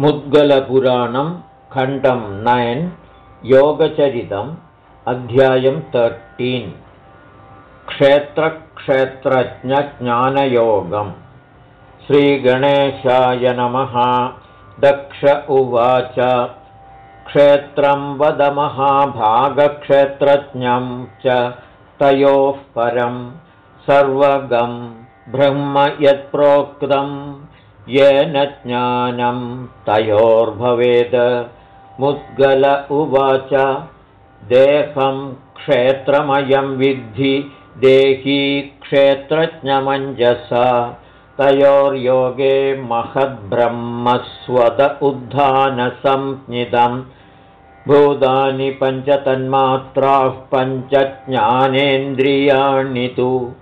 मुद्गलपुराणं खण्डं नैन् योगचरितम् अध्यायं तर्टीन् क्षेत्रक्षेत्रज्ञज्ञानयोगम्। श्रीगणेशाय नमः। दक्ष उवाच। क्षेत्रं वदमहाभागक्षेत्रज्ञं च तयोः परं सर्वगं ब्रह्म यत्प्रोक्तं येन ज्ञानं तयोर्भवेद। मुद्गल उवाच देहं क्षेत्रमयं विद्धि देही क्षेत्रज्ञमञ्जसा। तयोर्योगे महद्ब्रह्मस्वद उद्धानसंज्ञितं भूतानि पञ्चतन्मात्राः पञ्चज्ञानेन्द्रियाणि तु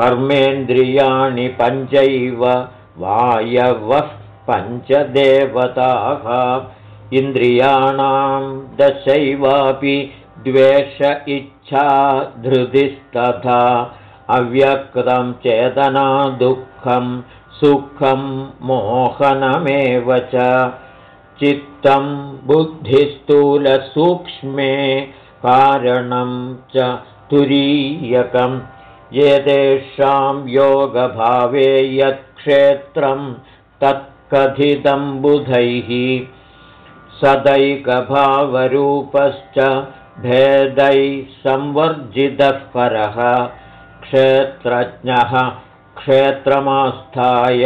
कर्मेन्द्रियाणि पञ्चैव वायवः पञ्चदेवताः इन्द्रियाणां दशैवापि द्वेष इच्छा धृतिस्तथा अव्यक्तं चेतना दुःखं सुखं मोहनमेव च। चित्तं बुद्धिस्थूलसूक्ष्मे कारणं च तुरीयकं एतेषां योगभावे यत्क्षेत्रं तत्कथितं बुधैः सदैकभावरूपश्च भेदैः संवर्जितः परः। क्षेत्रज्ञः क्षेत्रमास्थाय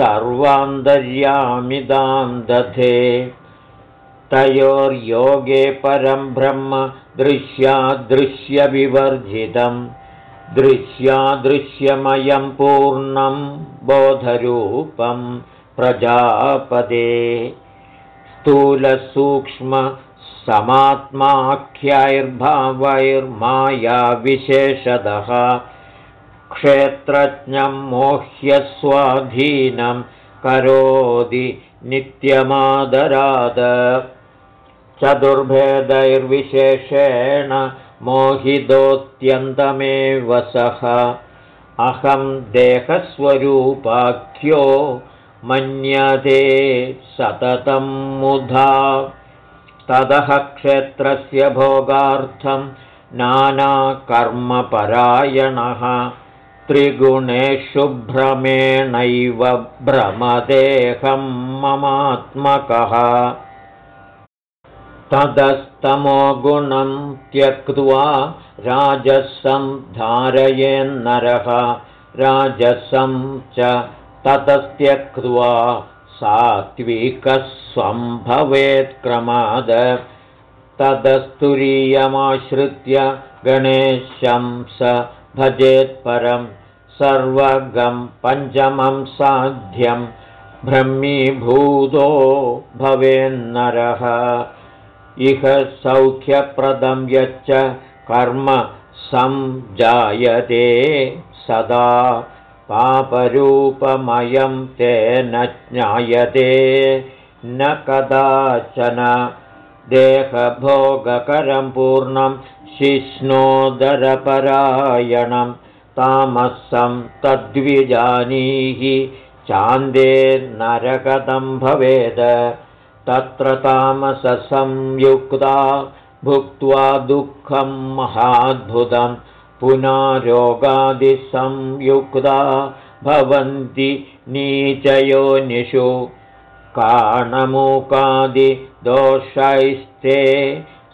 सर्वान्तर्यामिदां दधे। तयोर्योगे परं ब्रह्म दृश्यादृश्यविवर्जितं दृश्यादृश्यमयं पूर्णं बोधरूपं प्रजापदे। स्थूलसूक्ष्म समात्माख्यैर्भावैर्मायाविशेषतः क्षेत्रज्ञं मोह्यस्वाधीनं करोति नित्यमादराद। चतुर्भेदैर्विशेषेण मोहितोऽत्यन्तमेव सः। अहं देहस्वरूपाख्यो मन्यते सततं मुधा। ततः क्षेत्रस्य भोगार्थं नानाकर्मपरायणः। त्रिगुणेषु भ्रमेणैव भ्रमदेहं ममात्मकः ततस्तमोगुणं त्यक्त्वा राजसं धारयेन्नरः राजसं च ततस्त्यक्त्वा सात्विकस्वं भवेत्क्रमाद तदस्तुरीयमाश्रित्य गणेशं स भजेत्परं सर्वगं पञ्चमं साध्यं ब्रह्मीभूतो भवेन्नरः इह सौख्यप्रदं यच्च कर्म संजायते सदा पापरूपमयं तेन ज्ञायते। न कदाचन देहभोगकरं पूर्णं शिष्णोदरपरायणं तामसं तद्विजानीहि चान्दे नरकदं भवेद तत्र तामससंयुक्ता भुक्त्वा दुःखं महाद्भुतं। पुनारोगादिसंयुक्ता भवन्ति नीचयोनिषु। काणमुकादिदोषैस्ते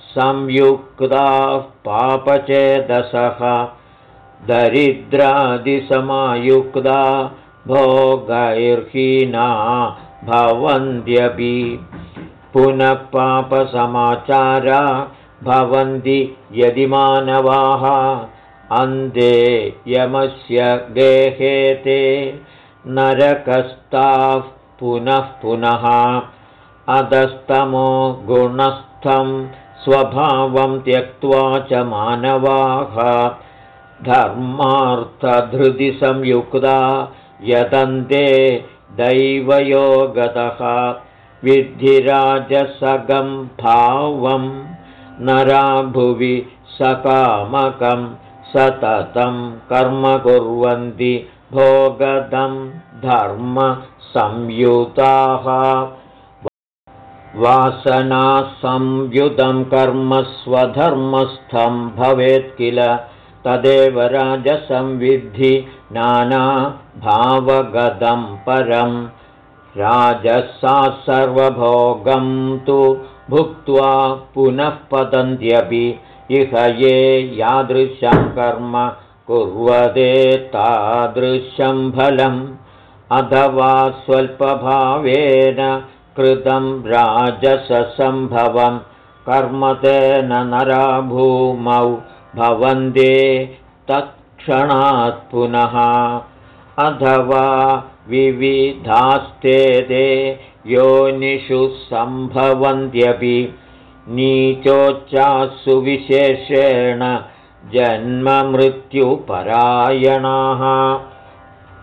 संयुक्ताः पापचेदसः दरिद्रादिसमायुक्ता भोगैर्हीना भवन्त्यपि पुनः पापसमाचारा भवन्ति यदि मानवाः। अन्ते यमस्य गेहे ते नरकस्ताः पुनः पुनः अधस्तमो गुणस्थं स्वभावं त्यक्त्वा च मानवाः। धर्मार्थधृतिसंयुक्ता यदन्ते दैवयोगतः विद्धिराजसगं भावं नराभुवि सकामकं सततं कर्म कुर्वन्ति भोगदं धर्मसंयुताः वासनासंयुतं कर्म स्वधर्मस्थं भवेत् किल तदेव राजसंविद्धि नानाभावगतं परं राजसा सर्वभोगं तु भुक्त्वा पुनः पतन्त्यपि इह ये यादृशं कर्म कुर्वते तादृशं फलम्। अथवा स्वल्पभावेन कृतं राजससम्भवं। कर्म तेन नरा भूमौ भवन्ते तत्क्षणात् पुनः। अथवा विविधास्ते ते योनिषु सम्भवन्त्यपि नीचोच्चासु विशेषेण जन्ममृत्युपरायणाः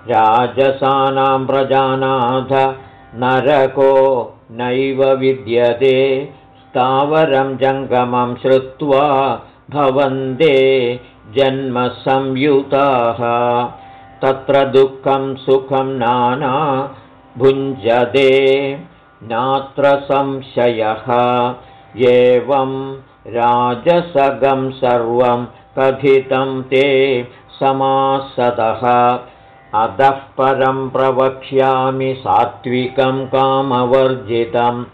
राजसानां प्रजानाथ नरको नैव विद्यते। स्थावरं जङ्गमं श्रुत्वा भवन्ते जन्मसंयुताः। तत्र दुःखं सुखं नाना भुञ्जते। नात्र संशयः। एवं राजसगं सर्वं कथितं ते समासतः अधः परं प्रवक्ष्यामि सात्विकं कामवर्जितं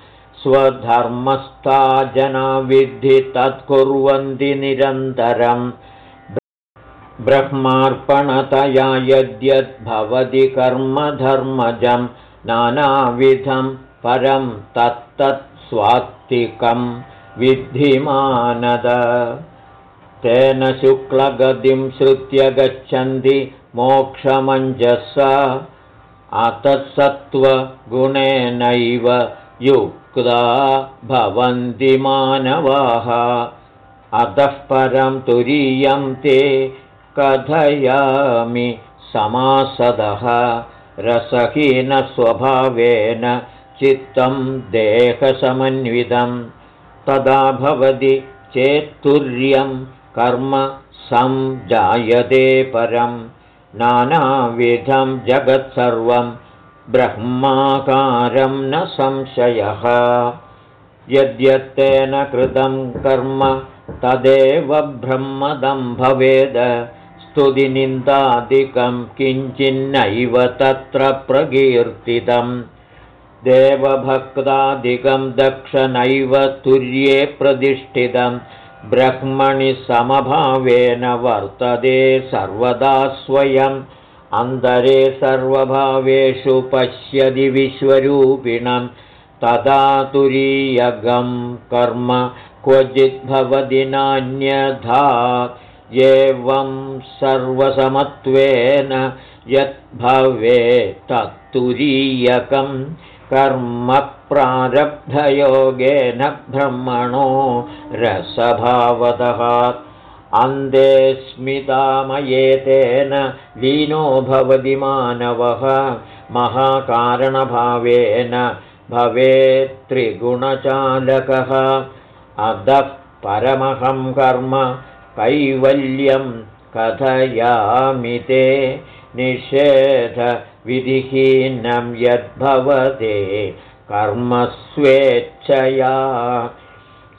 स्वधर्मस्था जना विद्धि तत्कुर्वन्ति निरन्तरम् ब्रह्मार्पणतया यद्यद्भवति कर्मधर्मजं नानाविधं परं तत्तत् स्वात्तिकं विद्धिमानद। तेन शुक्लगतिं श्रुत्य गच्छन्ति मोक्षमञ्जस। अतत्सत्त्वगुणेनैव भवन्ति मानवाः। अतः परं तुरीयं ते कथयामि समासदः। रसहीनस्वभावेन चित्तं देहसमन्वितं। तदा भवति चेत्तुर्यं कर्म संजायते परं। नानाविधं जगत्सर्वं ब्रह्माकारं न संशयः। यद्यत्तेन कृतं कर्म तदेव ब्रह्मदं भवेद। स्तुतिनिन्दादिकं किञ्चिन्नैव तत्र प्रकीर्तितं देवभक्तादिकं दक्षनैव तुर्ये प्रतिष्ठितं। ब्रह्मणि समभावेन वर्तते सर्वदा स्वयम् अन्तरे सर्वभावेषु पश्यति विश्वरूपिणं तदा तुरीयगं कर्म क्वचिद्भवति नान्यथा एवं सर्वसमत्वेन यद्भवे तत्तुरीयकं कर्म प्रारब्धयोगेन ब्रह्मणो रसभावतः अन्धे स्मितामयेतेन लीनो भवति मानवः महाकारणभावेन भवेत्त्रिगुणचालकः अधः परमहं कर्म कैवल्यं कथयामि ते। निषेधविधिहीनं यद्भवते कर्मस्वेच्छया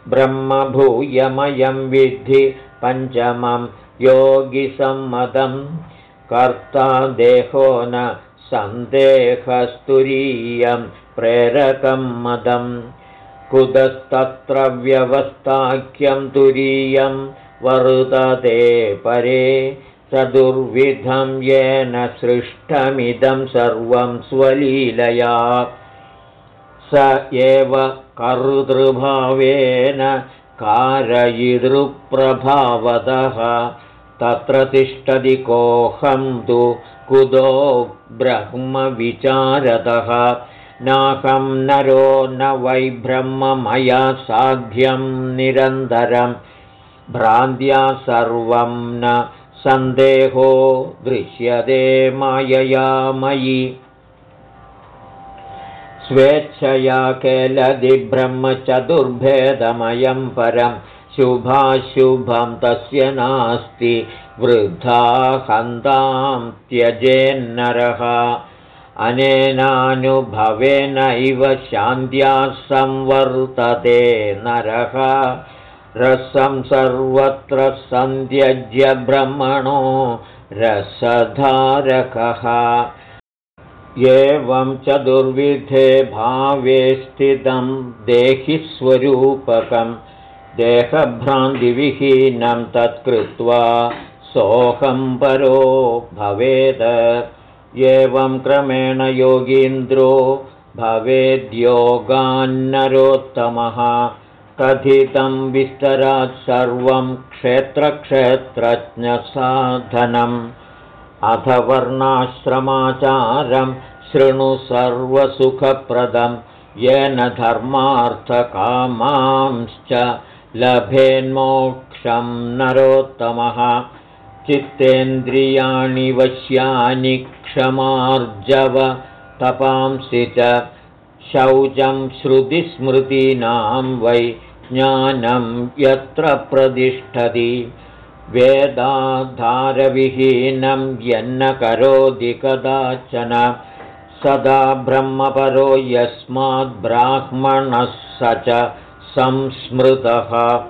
ब्रह्मभूयमयं विद्धि पञ्चमं योगिसम्मतं कर्ता देहो न सन्देहस्तुरीयं प्रेरकं मदम् कुतस्तत्र व्यवस्थाख्यं तुरीयं वर्तते परे चतुर्विधं येन सृष्टमिदं सर्वं स्वलीलया। स एव कर्तृभावेन कारयितृप्रभावतः तत्र तिष्ठति कोऽहं तु कुतो ब्रह्मविचारतः नाहं नरो न वै ब्रह्ममया साध्यं निरन्तरं। भ्रान्त्या सर्वं न सन्देहो दृश्यते मायया मयि स्वेच्छया केलदिब्रह्मचतुर्भेदमयं परं शुभाशुभं तस्य नास्ति वृद्धा हन्तां त्यजेन्नरः अनेनानुभवेनैव शान्त्या संवर्तते नरः। रसं सर्वत्र सन्त्यज्य ब्रह्मणो रसधारकः एवं चतुर्विधे भावे स्थितं देहिस्वरूपकं देहभ्रान्तिविहीनं तत्कृत्वा सोऽहं परो भवेद। एवं क्रमेण योगीन्द्रो भवेद्योगान्नरोत्तमः कथितं विस्तरात् सर्वं क्षेत्रक्षेत्रज्ञसाधनम्। अथ वर्णाश्रमाचारं शृणु सर्वसुखप्रदं येन धर्मार्थकामांश्च लभेन्मोक्षं नरोत्तमः। चित्तेन्द्रियाणि वश्यानि क्षमार्जव तपांसि च शौचं श्रुतिस्मृतीनां वै ज्ञानं यत्र प्रतिष्ठति। वेदाधारविहीनं यन्न करोति कदाचन सदा ब्रह्मपरो यस्माद्ब्राह्मणः स च संस्मृतः।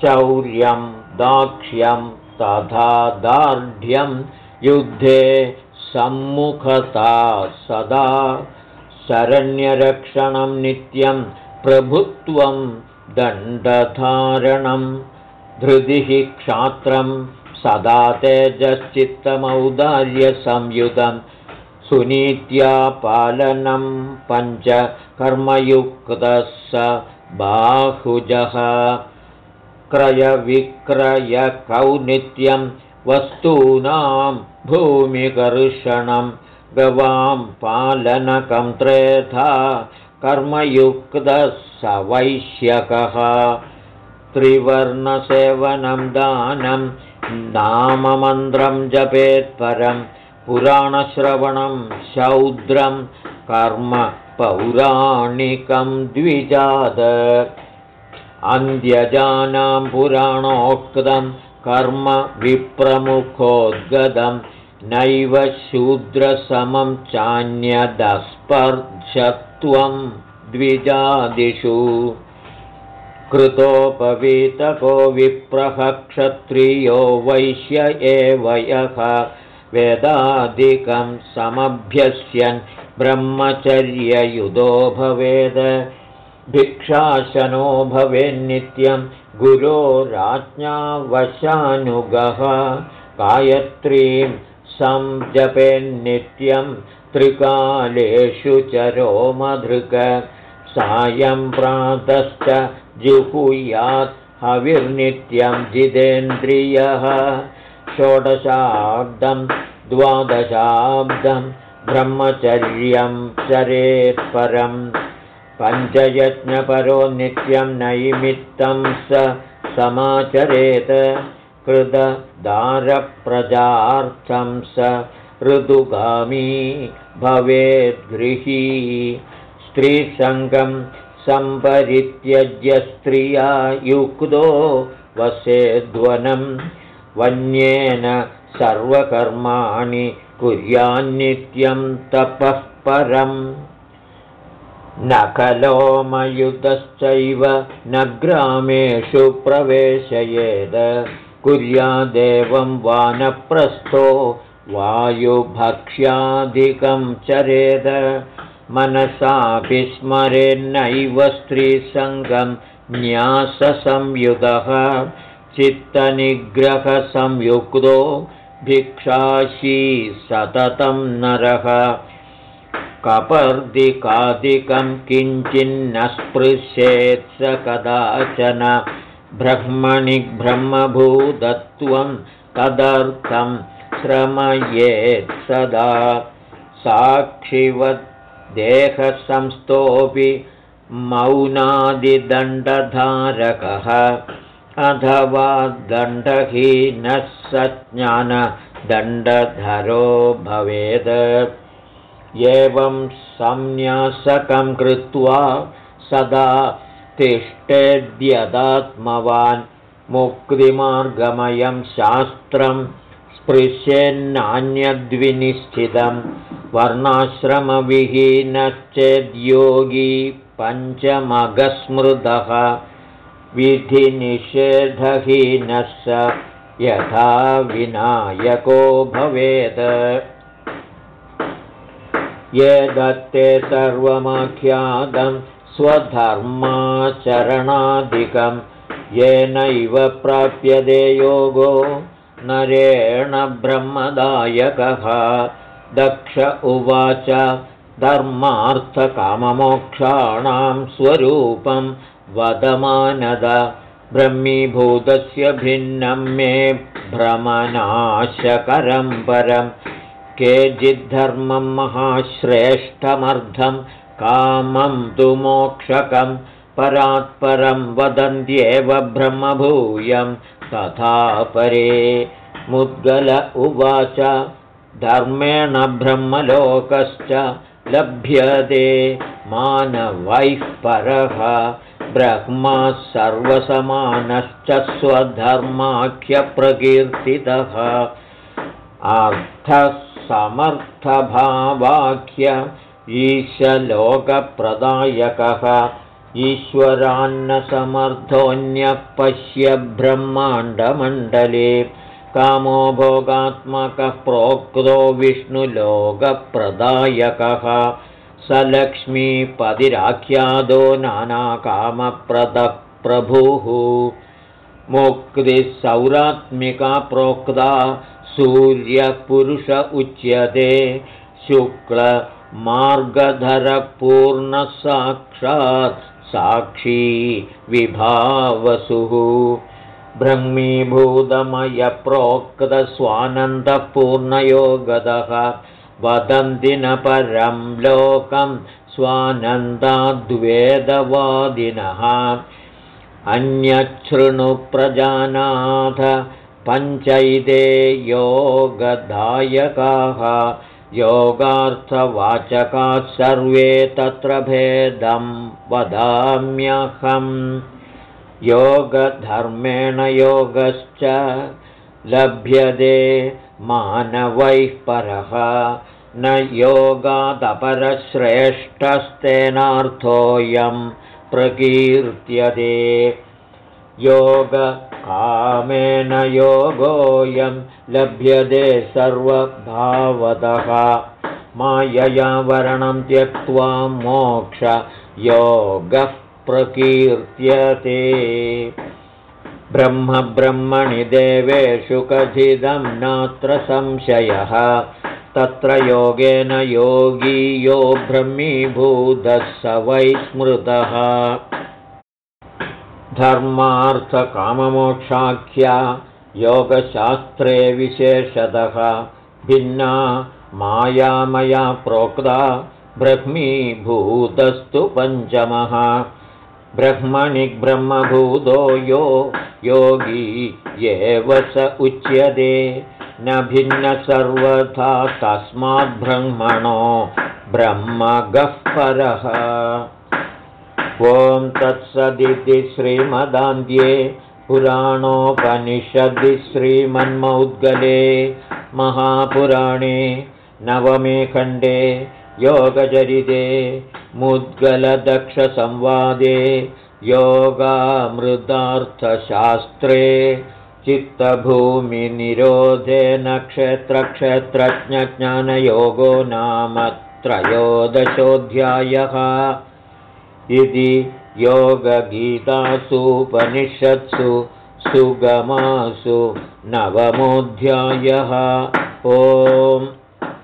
शौर्यं दाक्ष्यं तथा दार्ढ्यं युद्धे सम्मुखता सदा। शरण्यरक्षणं नित्यं प्रभुत्वं दण्डधारणं। धृतिः क्षात्रं सदा तेजश्चित्तमौदार्यसंयुतं सुनीत्या पालनं पञ्चकर्मयुक्तः स बाहुजः। क्रयविक्रयकौनित्यं वस्तूनां भूमिकर्षणं गवां पालनकं त्रेधा कर्मयुक्तः स वैश्यकः। त्रिवर्णसेवनं दानं नाममन्त्रं जपेत्परं पुराणश्रवणं शौद्रं कर्म पौराणिकं द्विजाद अन्त्यजानां पुराणोक्तं कर्म विप्रमुखोद्गतं नैव शूद्रसमं चान्यदस्पर्शत्वं द्विजादिषु। कृतोपवीतको विप्रः क्षत्रियो वैश्य एव यः वेदादिकं समभ्यस्यन् ब्रह्मचर्ययुधो भवेद। भिक्षाशनो भवेन्नित्यं गुरोराज्ञावशानुगः गायत्रीं संजपेन्नित्यं त्रिकालेषु चरोमधृग सायं प्रातश्च जुहुयात् हविर्नित्यं जितेन्द्रियः षोडशाब्दं द्वादशाब्दं ब्रह्मचर्यं चरेत्परम् पञ्चयज्ञपरो नित्यं नैमित्तं स समाचरेत् कृतदारप्रजार्थं स ऋतुगामी भवेद्गृही स्त्रीसङ्गं सम्परित्यज्य स्त्रिया युक्तो वसेद्वनं वन्येन सर्वकर्माणि कुर्यान्नित्यं तपः परम्। न कलोमयुतश्चैव न ग्रामेषु प्रवेशयेद। कुर्यादेवं वानप्रस्थो वायुभक्ष्यादिकं चरेद। मनसापि स्मरेन्नैव स्त्रीसङ्गं न्याससंयुगः चित्तनिग्रहसंयुक्तो भिक्षाशी सततं नरः। कपर्दिकादिकं किञ्चिन्न स्पृशेत् स कदाचन ब्रह्मणि ब्रह्मभूतत्वं तदर्थं श्रमयेत् सदा। साक्षिवद्देहसंस्थोऽपि मौनादिदण्डधारकः अथवा दण्डहीनः स ज्ञानदण्डधरो भवेत् एवं संन्यासकं कृत्वा सदा तिष्ठेद्यदात्मवान् मुक्तिमार्गमयं शास्त्रं स्पृश्येन्नान्यद्विनिश्चितं वर्णाश्रमविहीनश्चेद्योगी पञ्चमगस्मृतः विधिनिषेधहीनः स यथा विनायको भवेत्। ये दत्ते सर्वमाख्यातं स्वधर्माचरणाधिकं येनैव प्राप्यते योगो नरेण ब्रह्मदायकः। दक्ष उवाच धर्मार्थकाममोक्षाणां स्वरूपं वदमानद ब्रह्मीभूतस्य भिन्नं मे भ्रमनाशकरं परं केचिद्धर्मं महाश्रेष्ठमर्धं कामं तु मोक्षकं परात्परं वदन्त्येव ब्रह्मभूयं तथा परे मुद्गल उवाच धर्मेण ब्रह्मलोकश्च लभ्यते मानवैः परः ब्रह्मा सर्वसमानश्च स्वधर्माख्यप्रकीर्तितः। अर्थसमर्थभावाख्य ईशलोकप्रदायकः। ईश्वरान्नसमर्थोऽन्यः ब्रह्माण्डमण्डले कामो भोगात्मकः प्रोक्तो विष्णुलोकप्रदायकः स लक्ष्मीपतिराख्यादो नानाकामप्रदप्रभुः। मुक्तिः सौरात्मिका प्रोक्ता सूर्यपुरुष उच्यते। शुक्लमार्गधरपूर्णसाक्षात् साक्षी विभावसुः। ब्रह्मीभूतमयप्रोक्तस्वानन्दपूर्णयोगदः वदन्ति न परं लोकं स्वानन्दाद्वेदवादिनः। अन्यच्छृणुप्रजानाथ पञ्चैते योगदायकाः। योगार्थवाचकाः सर्वे तत्र भेदं वदाम्यहम्। योगधर्मेण योगश्च लभ्यते मानवैः परः। न योगादपरश्रेष्ठस्तेनार्थोऽयं प्रकीर्त्यते। योगकामेन योगोऽयं लभ्यते सर्वभावतः। मायया वरणं त्यक्त्वा मोक्ष योगः प्रकीर्त्यते ब्रह्म ब्रह्मणि देवेषु कथितं नात्र संशयः। तत्र योगेन योगी यो ब्रह्मीभूतः स वै स्मृतः। धर्मार्थकाममोक्षाख्या योगशास्त्रे विशेषतः भिन्ना मायामया प्रोक्ता ब्रह्मीभूतस्तु पञ्चमः ब्रह्मणि ब्रह्मभूतो यो योगी एव स उच्यते। न भिन्न सर्वथा तस्माद्ब्रह्मणो ब्रह्मगः परः। ॐ तत्सदिति श्रीमदान्ध्ये पुराणोपनिषदि श्रीमन्मौद्गले महापुराणे नवमे खण्डे योगचरिते मुद्गलदक्षसंवादे योगामृतार्थशास्त्रे चित्तभूमिनिरोधेन क्षेत्रक्षेत्रज्ञज्ञानयोगो नाम त्रयोदशोऽध्यायः। इति योगगीतासूपनिषत्सु सुगमासु नवमोऽध्यायः। ओम्